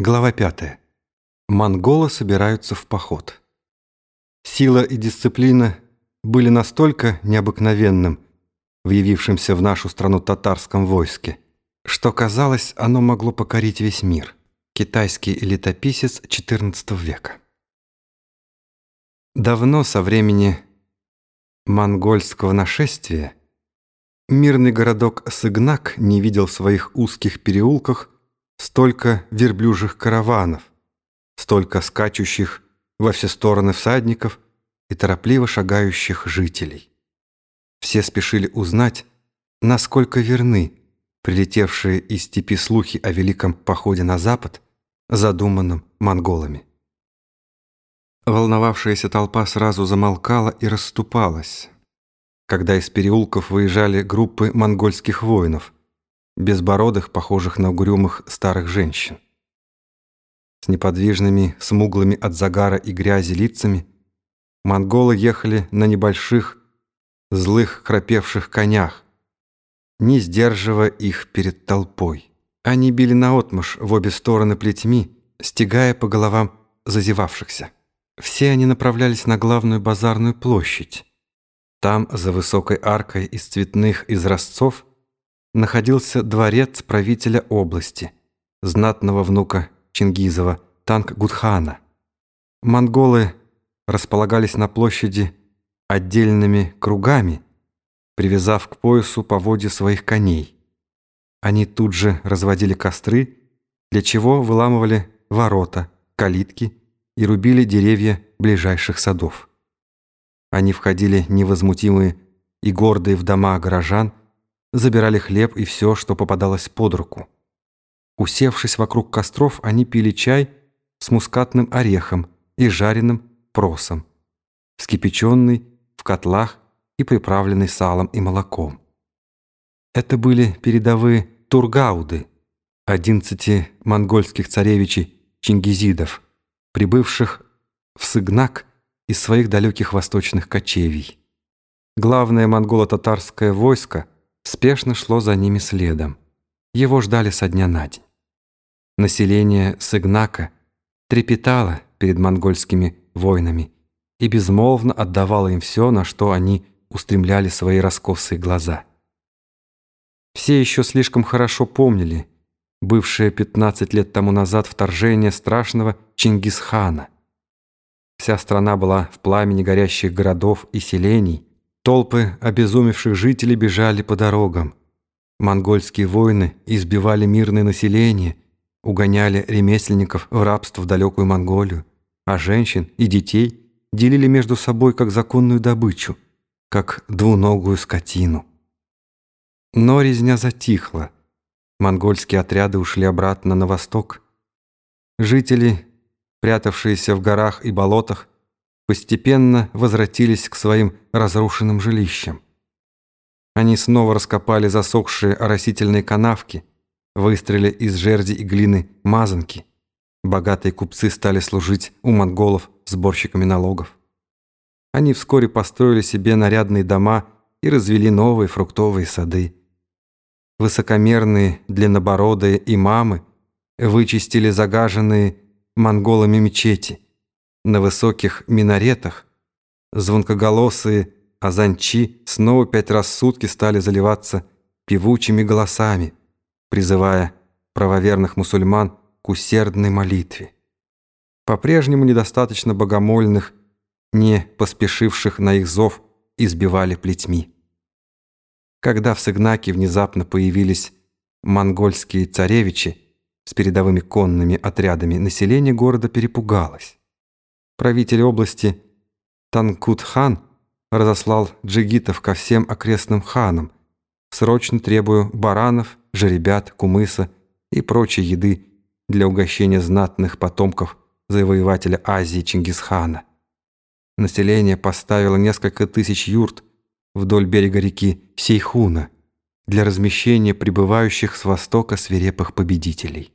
Глава 5. Монголы собираются в поход. Сила и дисциплина были настолько необыкновенным в явившемся в нашу страну татарском войске, что, казалось, оно могло покорить весь мир. Китайский летописец XIV века. Давно со времени монгольского нашествия мирный городок Сыгнак не видел в своих узких переулках столько верблюжих караванов, столько скачущих во все стороны всадников и торопливо шагающих жителей. Все спешили узнать, насколько верны прилетевшие из степи слухи о великом походе на запад, задуманном монголами. Волновавшаяся толпа сразу замолкала и расступалась, когда из переулков выезжали группы монгольских воинов – безбородых, похожих на угрюмых старых женщин. С неподвижными, смуглыми от загара и грязи лицами монголы ехали на небольших, злых, храпевших конях, не сдерживая их перед толпой. Они били наотмашь в обе стороны плетьми, стегая по головам зазевавшихся. Все они направлялись на главную базарную площадь. Там, за высокой аркой из цветных изразцов, находился дворец правителя области, знатного внука Чингизова, Танк-Гудхана. Монголы располагались на площади отдельными кругами, привязав к поясу поводья своих коней. Они тут же разводили костры, для чего выламывали ворота, калитки и рубили деревья ближайших садов. Они входили невозмутимые и гордые в дома горожан, забирали хлеб и все, что попадалось под руку. Усевшись вокруг костров, они пили чай с мускатным орехом и жареным просом, вскипяченный в котлах и приправленный салом и молоком. Это были передовые тургауды, одиннадцати монгольских царевичей чингизидов, прибывших в Сыгнак из своих далеких восточных кочевий. Главное монголо-татарское войско – спешно шло за ними следом. Его ждали со дня на день. Население Сыгнака трепетало перед монгольскими войнами и безмолвно отдавало им все, на что они устремляли свои раскосые глаза. Все еще слишком хорошо помнили бывшее 15 лет тому назад вторжение страшного Чингисхана. Вся страна была в пламени горящих городов и селений, Толпы обезумевших жителей бежали по дорогам. Монгольские воины избивали мирное население, угоняли ремесленников в рабство в далекую Монголию, а женщин и детей делили между собой как законную добычу, как двуногую скотину. Но резня затихла. Монгольские отряды ушли обратно на восток. Жители, прятавшиеся в горах и болотах, постепенно возвратились к своим разрушенным жилищам. Они снова раскопали засохшие оросительные канавки, выстроили из жерди и глины мазанки. Богатые купцы стали служить у монголов сборщиками налогов. Они вскоре построили себе нарядные дома и развели новые фруктовые сады. Высокомерные длиннобородые имамы вычистили загаженные монголами мечети – на высоких минаретах звонкоголосые азанчи снова пять раз в сутки стали заливаться певучими голосами, призывая правоверных мусульман к усердной молитве. По-прежнему недостаточно богомольных, не поспешивших на их зов, избивали плетьми. Когда в Сыгнаке внезапно появились монгольские царевичи с передовыми конными отрядами, население города перепугалось. Правитель области Танкут-хан разослал джигитов ко всем окрестным ханам, срочно требуя баранов, жеребят, кумыса и прочей еды для угощения знатных потомков завоевателя Азии Чингисхана. Население поставило несколько тысяч юрт вдоль берега реки Сейхуна для размещения прибывающих с востока свирепых победителей.